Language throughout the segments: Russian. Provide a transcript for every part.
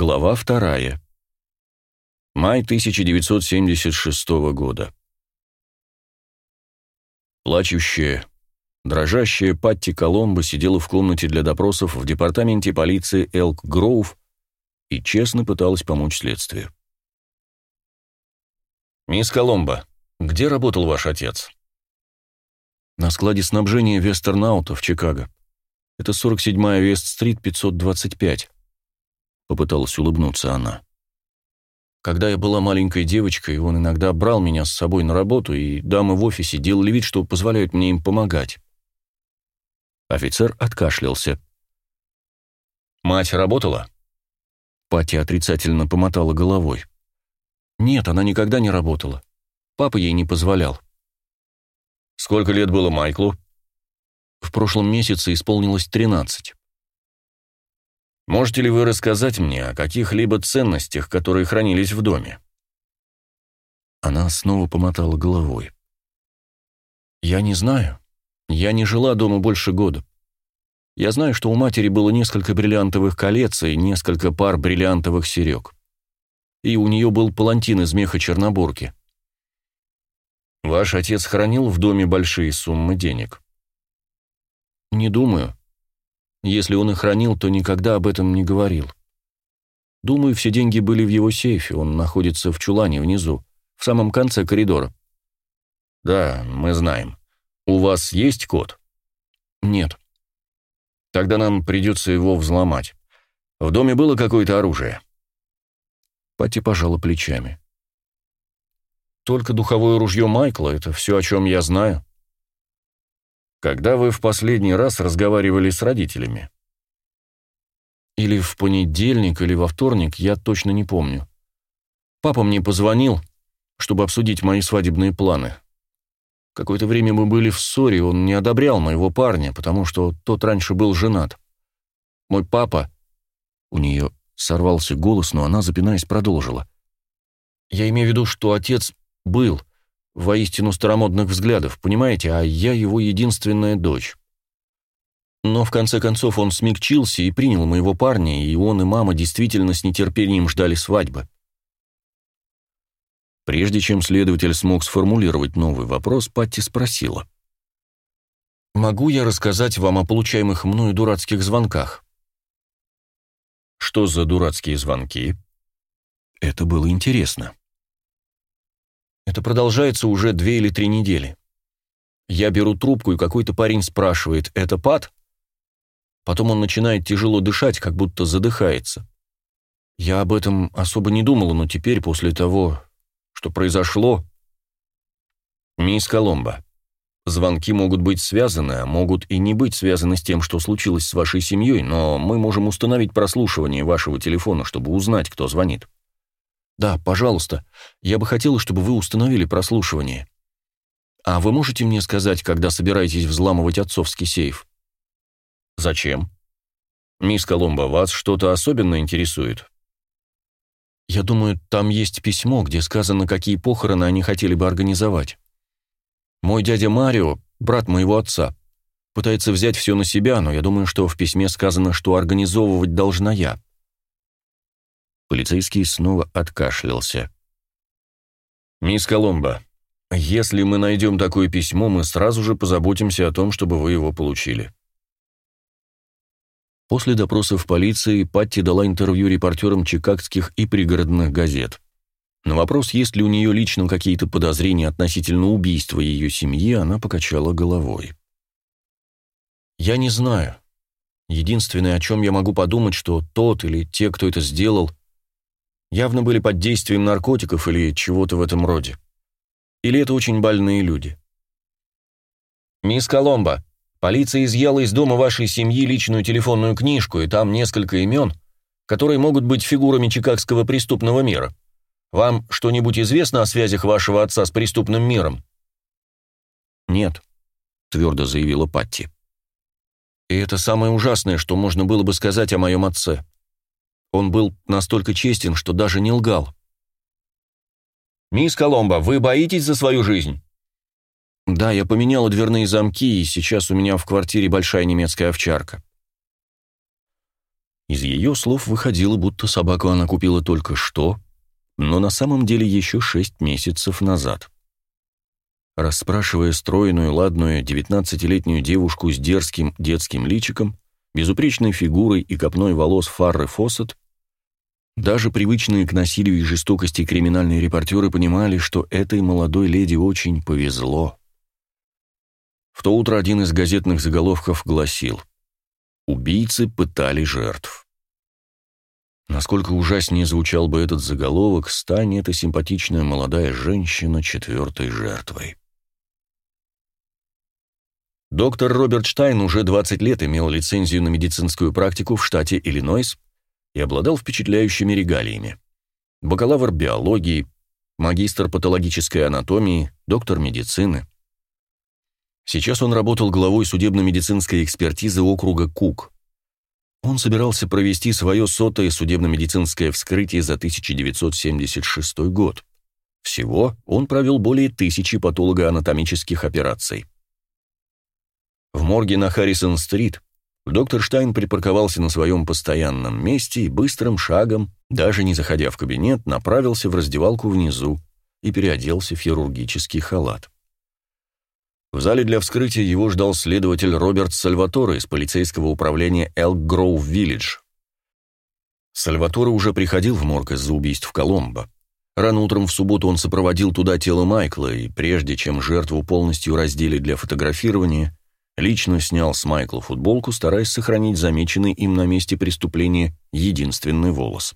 Глава вторая. Май 1976 года. Плачущая, дрожащая Патти Коломбо сидела в комнате для допросов в департаменте полиции Элк Гроув и честно пыталась помочь следствию. «Мисс Коломбо, где работал ваш отец?» «На складе снабжения Вестернаута в Чикаго. Это 47-я Вест-стрит, 525». Попыталась улыбнуться она. Когда я была маленькой девочкой, он иногда брал меня с собой на работу, и дамы в офисе делали вид, что позволяют мне им помогать. Офицер откашлялся. «Мать работала?» Пати отрицательно помотала головой. «Нет, она никогда не работала. Папа ей не позволял». «Сколько лет было Майклу?» «В прошлом месяце исполнилось тринадцать». Можете ли вы рассказать мне о каких-либо ценностях, которые хранились в доме?» Она снова помотала головой. «Я не знаю. Я не жила дома больше года. Я знаю, что у матери было несколько бриллиантовых колец и несколько пар бриллиантовых серег. И у нее был палантин из меха чернобурки. Ваш отец хранил в доме большие суммы денег?» «Не думаю. Если он и хранил, то никогда об этом не говорил. Думаю, все деньги были в его сейфе, он находится в чулане внизу, в самом конце коридора. Да, мы знаем. У вас есть код? Нет. Тогда нам придется его взломать. В доме было какое-то оружие? Пати пожала плечами. Только духовое ружье Майкла — это все, о чем я знаю. Когда вы в последний раз разговаривали с родителями? Или в понедельник, или во вторник, я точно не помню. Папа мне позвонил, чтобы обсудить мои свадебные планы. Какое-то время мы были в ссоре, он не одобрял моего парня, потому что тот раньше был женат. Мой папа... У нее сорвался голос, но она, запинаясь, продолжила. Я имею в виду, что отец был, воистину старомодных взглядов, понимаете, а я его единственная дочь. Но в конце концов он смягчился и принял моего парня, и он и мама действительно с нетерпением ждали свадьбы. Прежде чем следователь смог сформулировать новый вопрос, Патти спросила. «Могу я рассказать вам о получаемых мною дурацких звонках?» «Что за дурацкие звонки?» Это было интересно. Это продолжается уже две или три недели. Я беру трубку, и какой-то парень спрашивает, «Это Пат?» Потом он начинает тяжело дышать, как будто задыхается. Я об этом особо не думала, но теперь, после того, что произошло... Мисс Коломбо, звонки могут быть связаны, а могут и не быть связаны с тем, что случилось с вашей семьей, но мы можем установить прослушивание вашего телефона, чтобы узнать, кто звонит. «Да, пожалуйста. Я бы хотела, чтобы вы установили прослушивание. А вы можете мне сказать, когда собираетесь взламывать отцовский сейф?» «Зачем?» «Мисс Коломбо, вас что-то особенно интересует?» «Я думаю, там есть письмо, где сказано, какие похороны они хотели бы организовать. Мой дядя Марио, брат моего отца, пытается взять все на себя, но я думаю, что в письме сказано, что организовывать должна я. Полицейский снова откашлялся. «Мисс Коломбо, если мы найдем такое письмо, мы сразу же позаботимся о том, чтобы вы его получили». После допроса в полиции Патти дала интервью репортерам чикагских и пригородных газет. На вопрос, есть ли у нее лично какие-то подозрения относительно убийства ее семьи, она покачала головой. «Я не знаю. Единственное, о чем я могу подумать, что тот или те, кто это сделал, явно были под действием наркотиков или чего-то в этом роде. Или это очень больные люди. «Мисс Коломбо, полиция изъяла из дома вашей семьи личную телефонную книжку, и там несколько имен, которые могут быть фигурами чикагского преступного мира. Вам что-нибудь известно о связях вашего отца с преступным миром?» «Нет», — твердо заявила Патти. «И это самое ужасное, что можно было бы сказать о моем отце. Он был настолько честен, что даже не лгал. «Мисс Коломбо, вы боитесь за свою жизнь?» «Да, я поменяла дверные замки, и сейчас у меня в квартире большая немецкая овчарка». Из ее слов выходило, будто собаку она купила только что, но на самом деле еще шесть месяцев назад. Расспрашивая стройную, ладную, девятнадцатилетнюю девушку с дерзким детским личиком, безупречной фигурой и копной волос Фарры Фоссет, даже привычные к насилию и жестокости криминальные репортеры понимали, что этой молодой леди очень повезло. В то утро один из газетных заголовков гласил «Убийцы пытали жертв». Насколько ужаснее звучал бы этот заголовок, стань эта симпатичная молодая женщина четвертой жертвой. Доктор Роберт Штайн уже 20 лет имел лицензию на медицинскую практику в штате Иллинойс и обладал впечатляющими регалиями. Бакалавр биологии, магистр патологической анатомии, доктор медицины. Сейчас он работал главой судебно-медицинской экспертизы округа Кук. Он собирался провести свое сотое судебно-медицинское вскрытие за 1976 год. Всего он провел более тысячи патологоанатомических операций. В морге на Харрисон-стрит доктор Штайн припарковался на своем постоянном месте и быстрым шагом, даже не заходя в кабинет, направился в раздевалку внизу и переоделся в хирургический халат. В зале для вскрытия его ждал следователь Роберт Сальваторе из полицейского управления Элк Гроув Виллидж. Сальваторе уже приходил в морг из-за убийств в Коломбо. Рано утром в субботу он сопроводил туда тело Майкла, и прежде чем жертву полностью раздели для фотографирования, Лично снял с Майкла футболку, стараясь сохранить замеченный им на месте преступления единственный волос.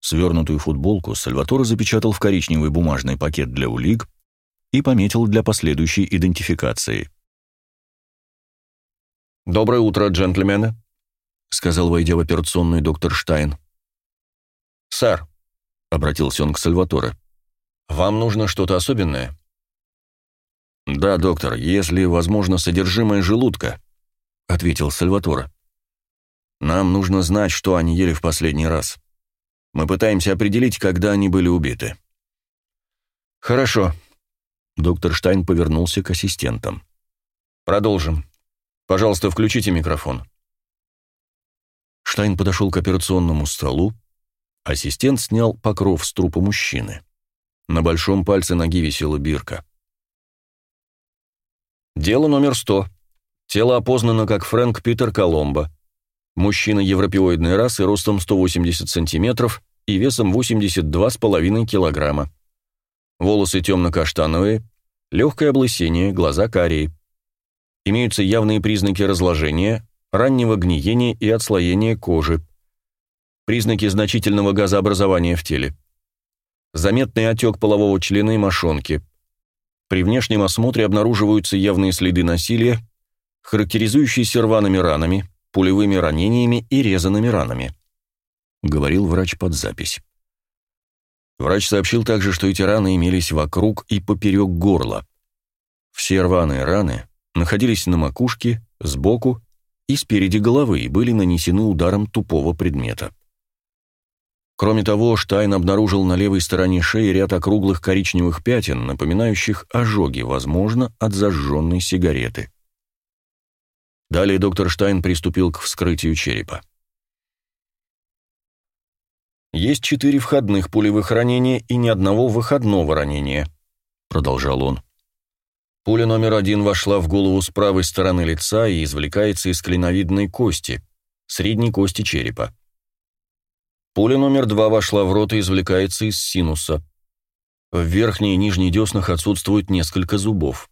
Свернутую футболку Сальваторе запечатал в коричневый бумажный пакет для улик и пометил для последующей идентификации. «Доброе утро, джентльмены», — сказал, войдя в операционную доктор Штайн. «Сэр», — обратился он к Сальваторе, — «вам нужно что-то особенное?» «Да, доктор, если возможно содержимое желудка», — ответил Сальватора. «Нам нужно знать, что они ели в последний раз. Мы пытаемся определить, когда они были убиты». «Хорошо», — доктор Штайн повернулся к ассистентам. «Продолжим. Пожалуйста, включите микрофон». Штайн подошел к операционному столу. Ассистент снял покров с трупа мужчины. На большом пальце ноги висела бирка. Дело номер 100. Тело опознано как Фрэнк Питер Коломбо. Мужчина европеоидной расы ростом 180 сантиметров и весом 82,5 килограмма. Волосы темно-каштановые, легкое облысение, глаза карие. Имеются явные признаки разложения, раннего гниения и отслоения кожи. Признаки значительного газообразования в теле. Заметный отек полового члена и мошонки – при внешнем осмотре обнаруживаются явные следы насилия, характеризующиеся рваными ранами, пулевыми ранениями и резанными ранами, говорил врач под запись. Врач сообщил также, что эти раны имелись вокруг и поперек горла. Все рваные раны находились на макушке, сбоку и спереди головы и были нанесены ударом тупого предмета. Кроме того, Штайн обнаружил на левой стороне шеи ряд округлых коричневых пятен, напоминающих ожоги, возможно, от зажженной сигареты. Далее доктор Штайн приступил к вскрытию черепа. «Есть четыре входных пулевых ранения и ни одного выходного ранения», — продолжал он. Пуля номер один вошла в голову с правой стороны лица и извлекается из клиновидной кости, средней кости черепа. Пуля номер два вошла в рот и извлекается из синуса. В верхней и нижней деснах отсутствует несколько зубов.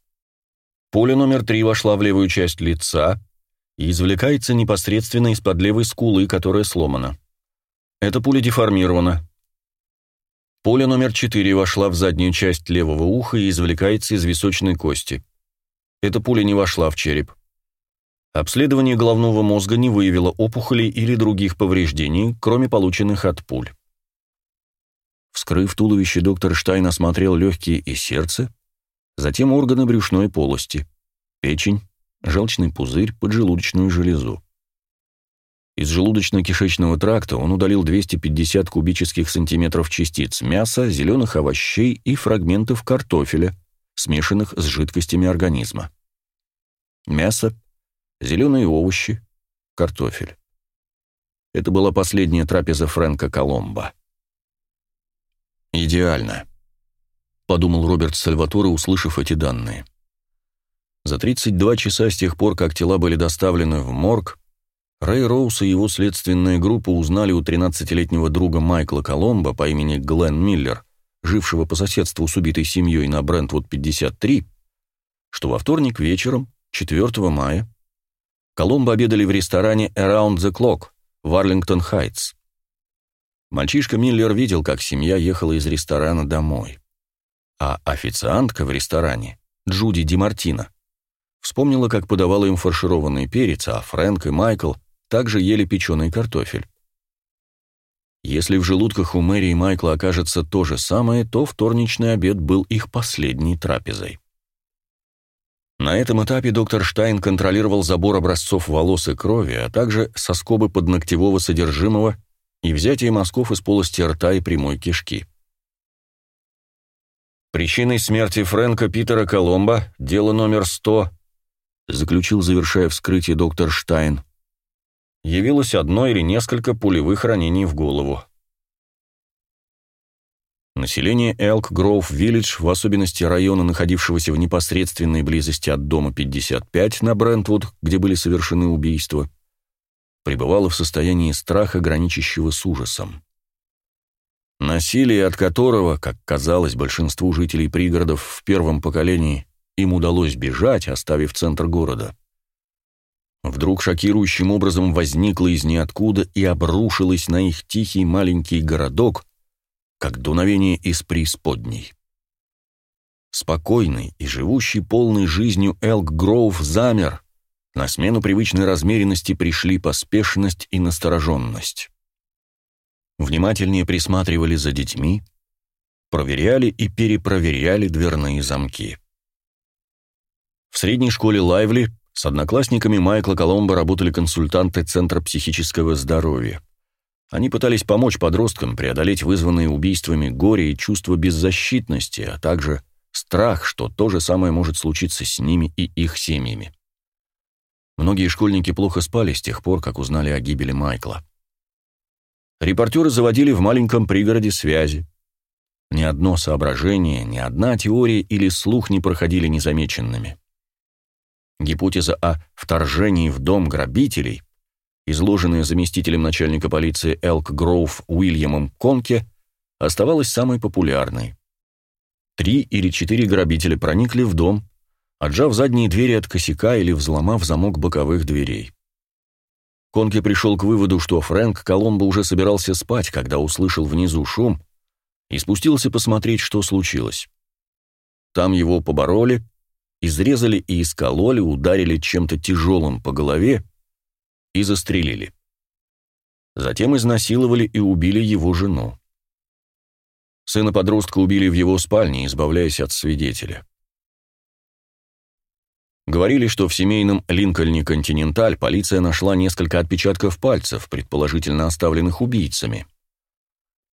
Пуля номер три вошла в левую часть лица и извлекается непосредственно из-под левой скулы, которая сломана. Эта пуля деформирована. Пуля номер четыре вошла в заднюю часть левого уха и извлекается из височной кости. Эта пуля не вошла в череп. Обследование головного мозга не выявило опухолей или других повреждений, кроме полученных от пуль. Вскрыв туловище, доктор Штайн осмотрел легкие и сердце, затем органы брюшной полости, печень, желчный пузырь, поджелудочную железу. Из желудочно-кишечного тракта он удалил 250 кубических сантиметров частиц мяса, зеленых овощей и фрагментов картофеля, смешанных с жидкостями организма. Мясо, зеленые овощи, картофель. Это была последняя трапеза Фрэнка Коломбо. «Идеально», — подумал Роберт Сальваторе, услышав эти данные. За 32 часа с тех пор, как тела были доставлены в морг, Рэй Роуз и его следственная группа узнали у 13-летнего друга Майкла Коломбо по имени Глен Миллер, жившего по соседству с убитой семьей на Брентвуд 53, что во вторник вечером, 4 мая, Коломбо обедали в ресторане Around the Clock в Арлингтон Хайтс. Мальчишка Миллер видел, как семья ехала из ресторана домой. А официантка в ресторане, Джуди Ди Мартино, вспомнила, как подавала им фаршированный перец, а Фрэнк и Майкл также ели печеный картофель. Если в желудках у Мэри и Майкла окажется то же самое, то вторничный обед был их последней трапезой. На этом этапе доктор Штайн контролировал забор образцов волос и крови, а также соскобы подногтевого содержимого и взятие мазков из полости рта и прямой кишки. Причиной смерти Фрэнка Питера Коломбо, дело номер 100, заключил, завершая вскрытие доктор Штайн, явилось одно или несколько пулевых ранений в голову. Население Элк Гроув Виллидж, в особенности района, находившегося в непосредственной близости от дома 55 на Брентвуд, где были совершены убийства, пребывало в состоянии страха, граничащего с ужасом. Насилие, от которого, как казалось большинству жителей пригородов в первом поколении, им удалось бежать, оставив центр города, вдруг шокирующим образом возникло из ниоткуда и обрушилось на их тихий маленький городок, как дуновение из преисподней. Спокойный и живущий полной жизнью Элк Гроув замер. На смену привычной размеренности пришли поспешность и настороженность. Внимательнее присматривали за детьми, проверяли и перепроверяли дверные замки. В средней школе Лайвли с одноклассниками Майкла Коломбо работали консультанты Центра психического здоровья. Они пытались помочь подросткам преодолеть вызванные убийствами горе и чувство беззащитности, а также страх, что то же самое может случиться с ними и их семьями. Многие школьники плохо спали с тех пор, как узнали о гибели Майкла. Репортеры заводили в маленьком пригороде связи. Ни одно соображение, ни одна теория или слух не проходили незамеченными. Гипотеза о вторжении в дом грабителей – изложенная заместителем начальника полиции Элк Гроув Уильямом Конке, оставалась самой популярной. Три или четыре грабителя проникли в дом, отжав задние двери от косяка или взломав замок боковых дверей. Конке пришел к выводу, что Фрэнк Коломбо уже собирался спать, когда услышал внизу шум, и спустился посмотреть, что случилось. Там его побороли, изрезали и искололи, ударили чем-то тяжелым по голове и застрелили. Затем изнасиловали и убили его жену. Сына подростка убили в его спальне, избавляясь от свидетеля. Говорили, что в семейном Линкольне Континенталь полиция нашла несколько отпечатков пальцев, предположительно оставленных убийцами.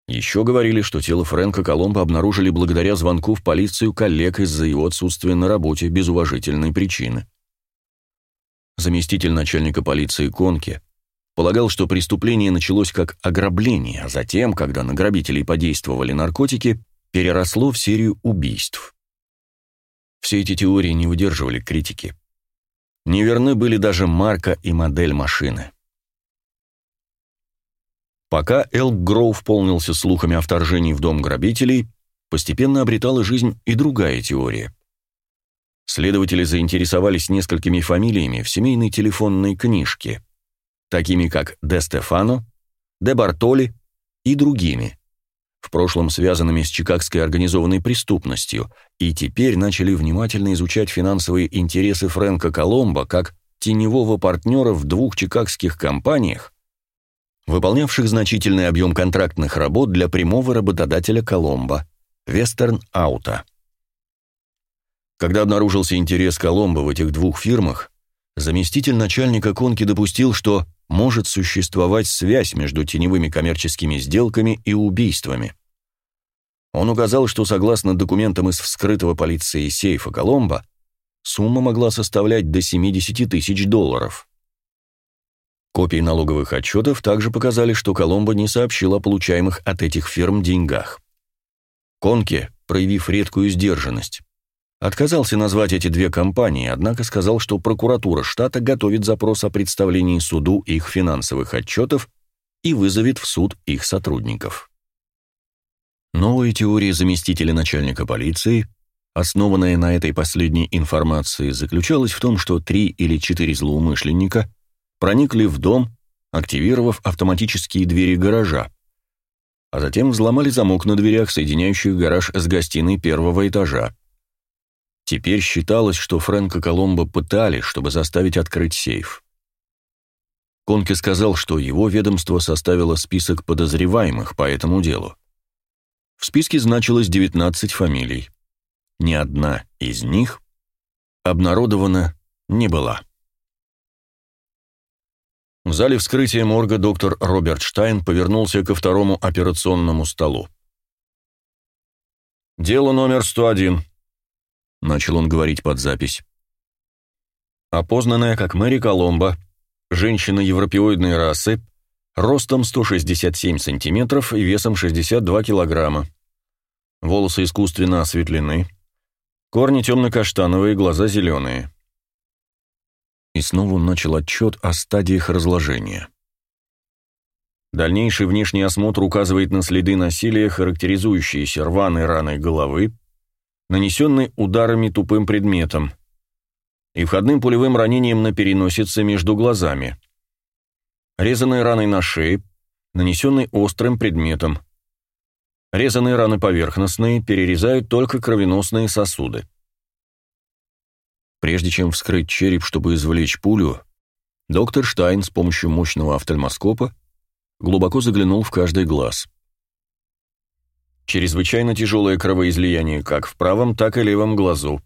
Еще говорили, что тело Фрэнка Коломбо обнаружили благодаря звонку в полицию коллег из-за его отсутствия на работе без уважительной причины заместитель начальника полиции Конки, полагал, что преступление началось как ограбление, а затем, когда на грабителей подействовали наркотики, переросло в серию убийств. Все эти теории не выдерживали критики. Неверны были даже марка и модель машины. Пока Элк Гроув полнился слухами о вторжении в дом грабителей, постепенно обретала жизнь и другая теория – Следователи заинтересовались несколькими фамилиями в семейной телефонной книжке, такими как Де Стефано, Де Бартоли и другими, в прошлом связанными с чикагской организованной преступностью, и теперь начали внимательно изучать финансовые интересы Фрэнка Коломбо как теневого партнера в двух чикагских компаниях, выполнявших значительный объем контрактных работ для прямого работодателя Коломбо – Вестерн Аута. Когда обнаружился интерес Коломбо в этих двух фирмах, заместитель начальника Конки допустил, что может существовать связь между теневыми коммерческими сделками и убийствами. Он указал, что согласно документам из вскрытого полицией сейфа Коломбо, сумма могла составлять до 70 тысяч долларов. Копии налоговых отчетов также показали, что Коломбо не сообщил о получаемых от этих фирм деньгах. Конке, проявив редкую сдержанность, отказался назвать эти две компании, однако сказал, что прокуратура штата готовит запрос о представлении суду их финансовых отчетов и вызовет в суд их сотрудников. Новая теория заместителя начальника полиции, основанная на этой последней информации, заключалась в том, что три или четыре злоумышленника проникли в дом, активировав автоматические двери гаража, а затем взломали замок на дверях, соединяющих гараж с гостиной первого этажа. Теперь считалось, что Фрэнка Коломбо пытали, чтобы заставить открыть сейф. Конке сказал, что его ведомство составило список подозреваемых по этому делу. В списке значилось 19 фамилий. Ни одна из них обнародована не была. В зале вскрытия морга доктор Роберт Штайн повернулся ко второму операционному столу. «Дело номер 101», — начал он говорить под запись. Опознанная как Мэри Коломбо, женщина европеоидной расы, ростом 167 сантиметров и весом 62 килограмма. Волосы искусственно осветлены, корни темно-каштановые, глаза зеленые. И снова он начал отчет о стадиях разложения. Дальнейший внешний осмотр указывает на следы насилия, характеризующиеся рваной раной головы, нанесенной ударами тупым предметом, и входным пулевым ранением на переносице между глазами – резаной раной на шее, нанесенной острым предметом. Резанные раны поверхностные, перерезают только кровеносные сосуды. Прежде чем вскрыть череп, чтобы извлечь пулю, доктор Штайн с помощью мощного офтальмоскопа глубоко заглянул в каждый глаз. Чрезвычайно тяжелое кровоизлияние как в правом, так и левом глазу.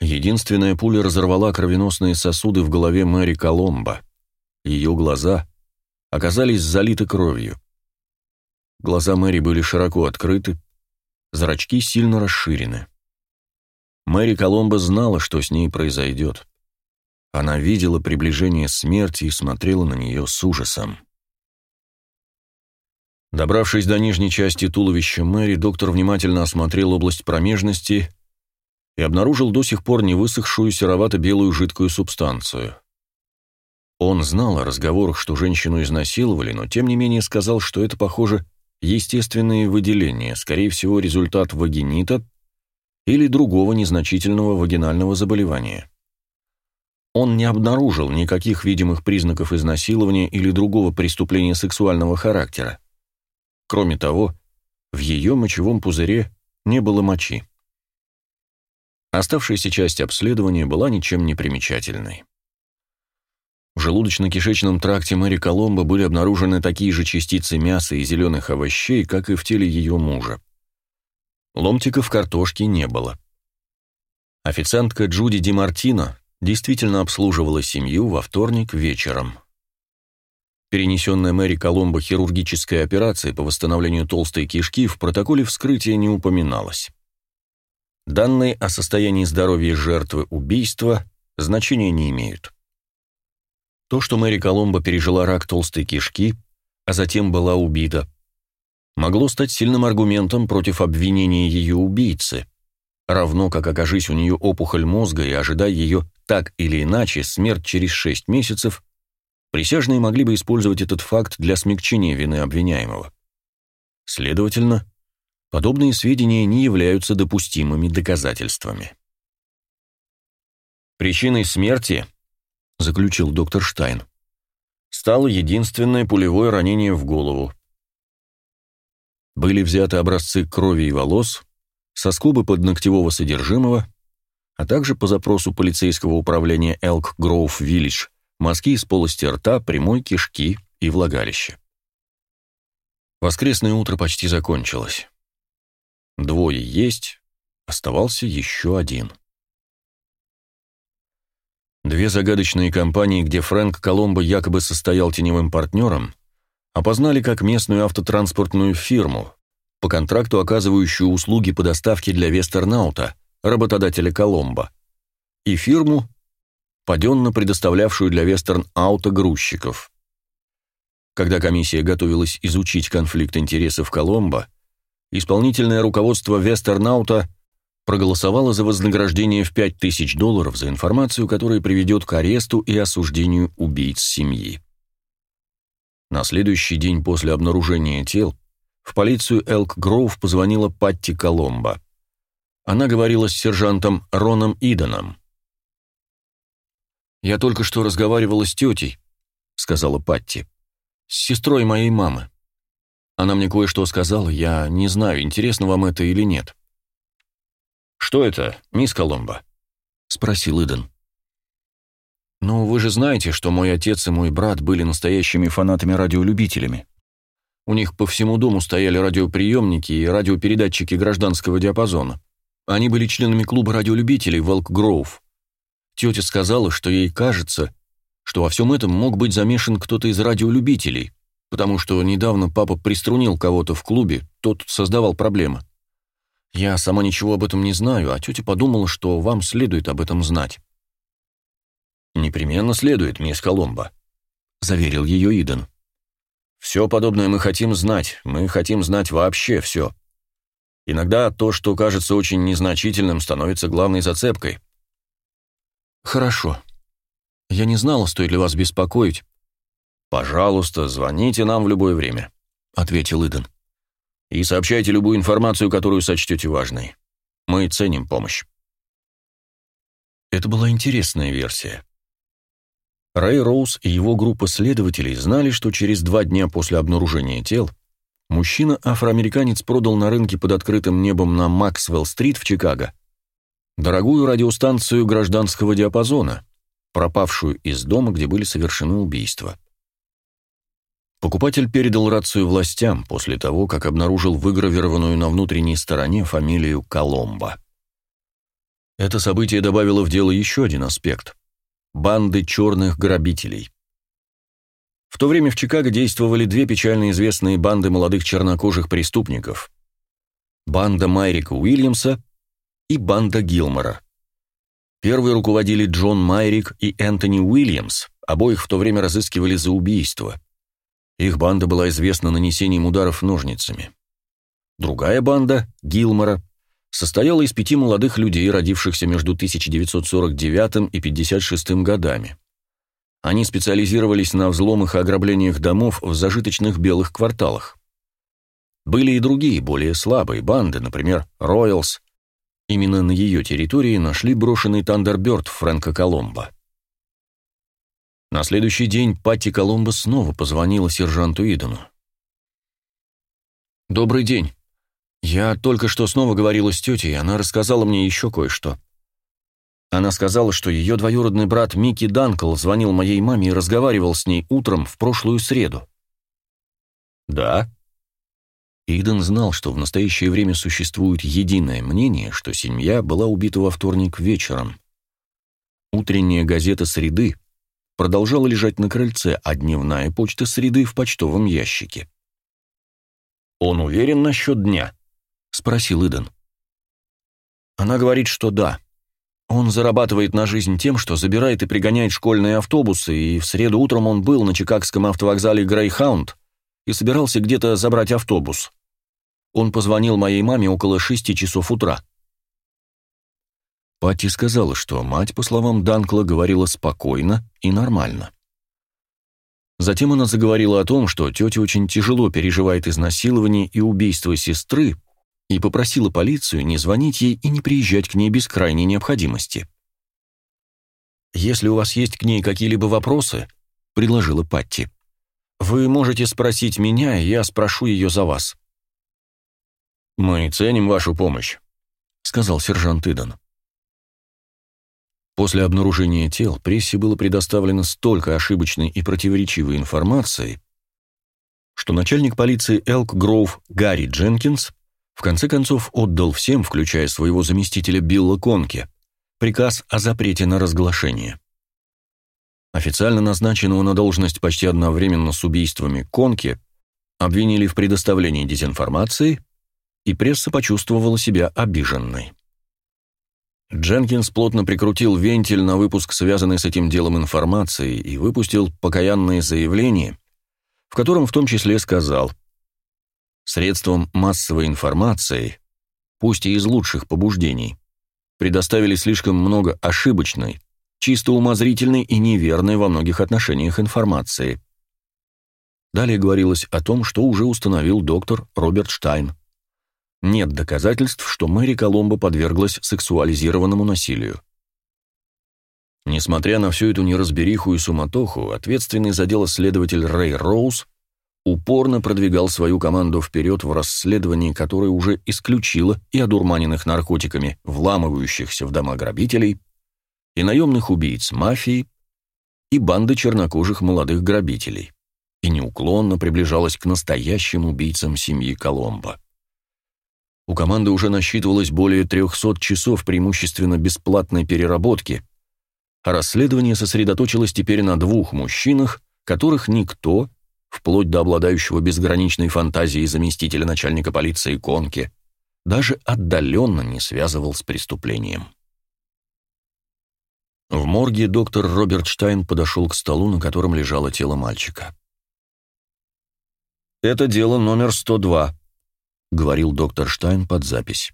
Единственная пуля разорвала кровеносные сосуды в голове Мэри Коломбо. Ее глаза оказались залиты кровью. Глаза Мэри были широко открыты, зрачки сильно расширены. Мэри Коломбо знала, что с ней произойдет. Она видела приближение смерти и смотрела на нее с ужасом. Добравшись до нижней части туловища Мэри, доктор внимательно осмотрел область промежности и обнаружил до сих пор не высохшую серовато-белую жидкую субстанцию. Он знал о разговорах, что женщину изнасиловали, но тем не менее сказал, что это, похоже, естественные выделения, скорее всего, результат вагинита или другого незначительного вагинального заболевания. Он не обнаружил никаких видимых признаков изнасилования или другого преступления сексуального характера. Кроме того, в ее мочевом пузыре не было мочи. Оставшаяся часть обследования была ничем не примечательной. В желудочно-кишечном тракте Мэри Коломбо были обнаружены такие же частицы мяса и зеленых овощей, как и в теле ее мужа. Ломтиков картошки не было. Официантка Джуди Ди Мартино действительно обслуживала семью во вторник вечером. Перенесенная Мэри Коломбо хирургическая операция по восстановлению толстой кишки в протоколе вскрытия не упоминалась. Данные о состоянии здоровья жертвы убийства значения не имеют. То, что Мэри Коломбо пережила рак толстой кишки, а затем была убита, могло стать сильным аргументом против обвинения ее убийцы, равно как окажись у нее опухоль мозга и ожидая ее так или иначе смерть через 6 месяцев, присяжные могли бы использовать этот факт для смягчения вины обвиняемого. Следовательно, подобные сведения не являются допустимыми доказательствами. Причиной смерти заключил доктор Штайн. Стало единственное пулевое ранение в голову. Были взяты образцы крови и волос, соскобы подногтевого содержимого, а также по запросу полицейского управления Elk Grove Village мазки из полости рта, прямой кишки и влагалища. Воскресное утро почти закончилось. Двое есть, оставался еще один. Две загадочные компании, где Фрэнк Коломбо якобы состоял теневым партнером, опознали как местную автотранспортную фирму, по контракту оказывающую услуги по доставке для Вестернаута, работодателя Коломбо, и фирму, паденно предоставлявшую для вестерн-ауто грузчиков. Когда комиссия готовилась изучить конфликт интересов Коломбо, исполнительное руководство вестернаута проголосовало за вознаграждение в 5000 долларов за информацию, которая приведет к аресту и осуждению убийц семьи. На следующий день после обнаружения тел в полицию Элк Гроув позвонила Патти Коломбо. Она говорила с сержантом Роном Идоном. «Я только что разговаривала с тетей», — сказала Патти, — «с сестрой моей мамы. Она мне кое-что сказала, я не знаю, интересно вам это или нет». «Что это, мисс Коломбо?» — спросил Иден. «Ну, вы же знаете, что мой отец и мой брат были настоящими фанатами-радиолюбителями. У них по всему дому стояли радиоприемники и радиопередатчики гражданского диапазона. Они были членами клуба радиолюбителей Волк Гроув. Тетя сказала, что ей кажется, что во всем этом мог быть замешан кто-то из радиолюбителей, потому что недавно папа приструнил кого-то в клубе, тот создавал проблемы. Я сама ничего об этом не знаю, а тетя подумала, что вам следует об этом знать. «Непременно следует, мисс Коломбо», — заверил ее Иден. «Все подобное мы хотим знать, мы хотим знать вообще все. Иногда то, что кажется очень незначительным, становится главной зацепкой». «Хорошо. Я не знала, стоит ли вас беспокоить». «Пожалуйста, звоните нам в любое время», — ответил Иден. «И сообщайте любую информацию, которую сочтете важной. Мы ценим помощь». Это была интересная версия. Рэй Роуз и его группа следователей знали, что через два дня после обнаружения тел мужчина-афроамериканец продал на рынке под открытым небом на Максвелл-стрит в Чикаго дорогую радиостанцию гражданского диапазона, пропавшую из дома, где были совершены убийства. Покупатель передал рацию властям после того, как обнаружил выгравированную на внутренней стороне фамилию Коломбо. Это событие добавило в дело еще один аспект – банды черных грабителей. В то время в Чикаго действовали две печально известные банды молодых чернокожих преступников. Банда Майрика Уильямса и банда Гилмора. Первые руководили Джон Майрик и Энтони Уильямс, обоих в то время разыскивали за убийство. Их банда была известна нанесением ударов ножницами. Другая банда, Гилмора, состояла из пяти молодых людей, родившихся между 1949 и 56 годами. Они специализировались на взломах и ограблениях домов в зажиточных белых кварталах. Были и другие, более слабые банды, например, Роялс. Именно на ее территории нашли брошенный Тандерберт Фрэнка Коломбо. На следующий день Патти Коломбо снова позвонила сержанту Идону. «Добрый день. Я только что снова говорила с тетей, она рассказала мне еще кое-что. Она сказала, что ее двоюродный брат Микки Данкл звонил моей маме и разговаривал с ней утром в прошлую среду. «Да?» Иден знал, что в настоящее время существует единое мнение, что семья была убита во вторник вечером. Утренняя газета «Среды» продолжала лежать на крыльце, а дневная почта «Среды» в почтовом ящике. «Он уверен насчет дня?» — спросил Иден. Она говорит, что да. Он зарабатывает на жизнь тем, что забирает и пригоняет школьные автобусы, и в среду утром он был на чикагском автовокзале Грейхаунд и собирался где-то забрать автобус. Он позвонил моей маме около шести часов утра. Патти сказала, что мать, по словам Данкла, говорила спокойно и нормально. Затем она заговорила о том, что тетя очень тяжело переживает изнасилование и убийство сестры, и попросила полицию не звонить ей и не приезжать к ней без крайней необходимости. «Если у вас есть к ней какие-либо вопросы», — предложила Патти, — «вы можете спросить меня, я спрошу ее за вас». «Мы ценим вашу помощь», — сказал сержант Идан. После обнаружения тел прессе было предоставлено столько ошибочной и противоречивой информации, что начальник полиции Элк Гроув Гарри Дженкинс в конце концов отдал всем, включая своего заместителя Билла Конки, приказ о запрете на разглашение. Официально назначенного на должность почти одновременно с убийствами Конки обвинили в предоставлении дезинформации, и пресса почувствовала себя обиженной. Дженкинс плотно прикрутил вентиль на выпуск связанной с этим делом информации и выпустил покаянное заявление, в котором в том числе сказал «Средством массовой информации, пусть и из лучших побуждений, предоставили слишком много ошибочной, чисто умозрительной и неверной во многих отношениях информации». Далее говорилось о том, что уже установил доктор Роберт Штайн – нет доказательств, что Мэри Коломбо подверглась сексуализированному насилию. Несмотря на всю эту неразбериху и суматоху, ответственный за дело следователь Рэй Роуз упорно продвигал свою команду вперед в расследовании, которое уже исключило и одурманенных наркотиками, вламывающихся в дома грабителей, и наемных убийц мафии, и банды чернокожих молодых грабителей, и неуклонно приближалось к настоящим убийцам семьи Коломбо. У команды уже насчитывалось более 300 часов преимущественно бесплатной переработки, а расследование сосредоточилось теперь на двух мужчинах, которых никто, вплоть до обладающего безграничной фантазией заместителя начальника полиции Конки, даже отдаленно не связывал с преступлением. В морге доктор Роберт Штайн подошел к столу, на котором лежало тело мальчика. «Это дело номер 102», — говорил доктор Штайн под запись.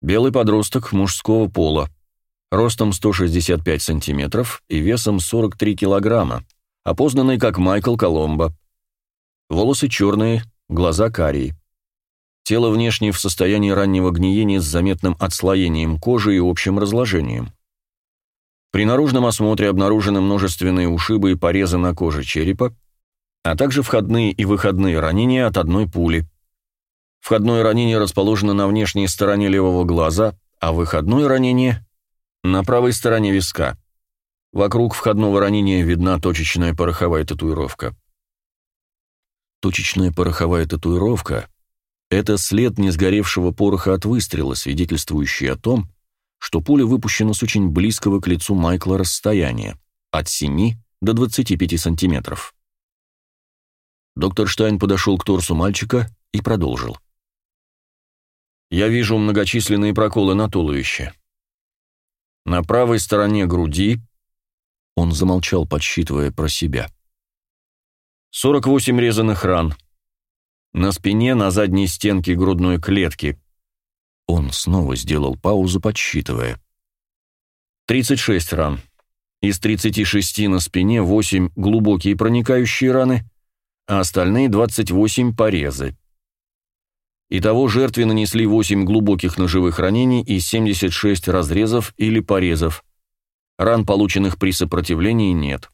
«Белый подросток мужского пола, ростом 165 сантиметров и весом 43 килограмма, опознанный как Майкл Коломбо. Волосы черные, глаза карие. Тело внешне в состоянии раннего гниения с заметным отслоением кожи и общим разложением. При наружном осмотре обнаружены множественные ушибы и порезы на коже черепа, а также входные и выходные ранения от одной пули – Входное ранение расположено на внешней стороне левого глаза, а выходное ранение – на правой стороне виска. Вокруг входного ранения видна точечная пороховая татуировка. Точечная пороховая татуировка – это след несгоревшего пороха от выстрела, свидетельствующий о том, что пуля выпущена с очень близкого к лицу Майкла расстояния – от 7 до 25 сантиметров. Доктор Штайн подошел к торсу мальчика и продолжил. Я вижу многочисленные проколы на туловище. На правой стороне груди он замолчал, подсчитывая про себя. 48 резаных ран. На спине, на задней стенке грудной клетки. Он снова сделал паузу, подсчитывая. 36 ран. Из 36 на спине 8 глубокие проникающие раны, а остальные 28 порезы. Итого жертве нанесли 8 глубоких ножевых ранений и 76 разрезов или порезов. Ран, полученных при сопротивлении, нет.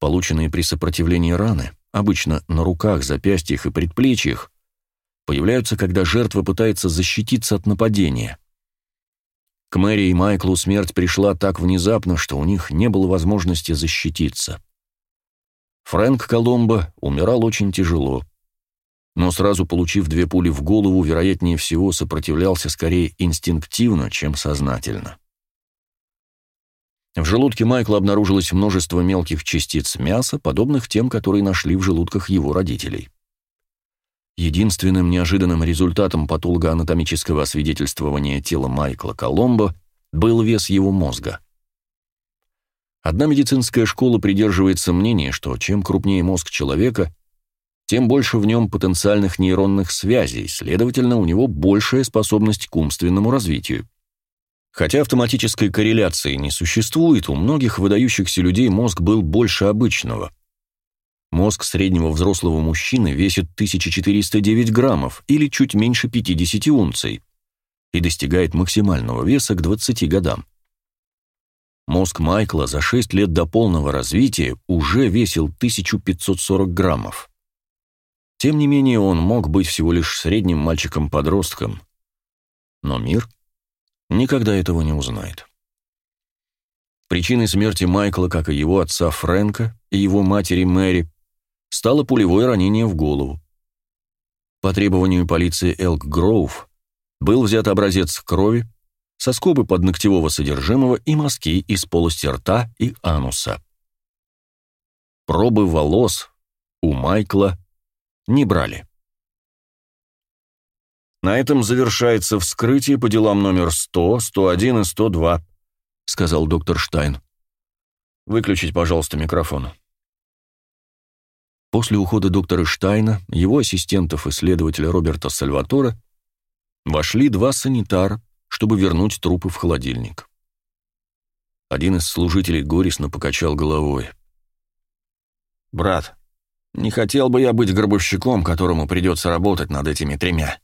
Полученные при сопротивлении раны, обычно на руках, запястьях и предплечьях, появляются, когда жертва пытается защититься от нападения. К Мэри и Майклу смерть пришла так внезапно, что у них не было возможности защититься. Фрэнк Коломбо умирал очень тяжело но сразу получив две пули в голову, вероятнее всего сопротивлялся скорее инстинктивно, чем сознательно. В желудке Майкла обнаружилось множество мелких частиц мяса, подобных тем, которые нашли в желудках его родителей. Единственным неожиданным результатом патологоанатомического освидетельствования тела Майкла Коломбо был вес его мозга. Одна медицинская школа придерживается мнения, что чем крупнее мозг человека, тем больше в нем потенциальных нейронных связей, следовательно, у него большая способность к умственному развитию. Хотя автоматической корреляции не существует, у многих выдающихся людей мозг был больше обычного. Мозг среднего взрослого мужчины весит 1409 граммов или чуть меньше 50 унций и достигает максимального веса к 20 годам. Мозг Майкла за 6 лет до полного развития уже весил 1540 граммов. Тем не менее, он мог быть всего лишь средним мальчиком-подростком. Но мир никогда этого не узнает. Причиной смерти Майкла, как и его отца Фрэнка и его матери Мэри, стало пулевое ранение в голову. По требованию полиции Элк Гроув был взят образец крови, соскобы подногтевого содержимого и мазки из полости рта и ануса. Пробы волос у Майкла не брали. На этом завершается вскрытие по делам номер 100, 101 и 102», — сказал доктор Штайн. «Выключить, пожалуйста, микрофон». После ухода доктора Штайна, его ассистентов и следователя Роберта Сальватора, вошли два санитара, чтобы вернуть трупы в холодильник. Один из служителей горестно покачал головой. «Брат, не хотел бы я быть гробовщиком, которому придется работать над этими тремя».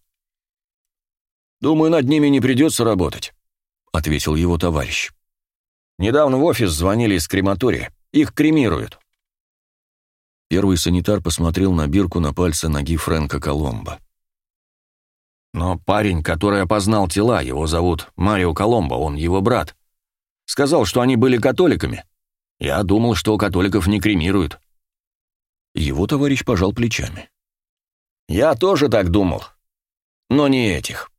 «Думаю, над ними не придется работать», — ответил его товарищ. «Недавно в офис звонили из крематория. Их кремируют». Первый санитар посмотрел на бирку на пальце ноги Фрэнка Коломбо. «Но парень, который опознал тела, его зовут Марио Коломбо, он его брат. Сказал, что они были католиками. Я думал, что католиков не кремируют». Его товарищ пожал плечами. «Я тоже так думал. Но не этих.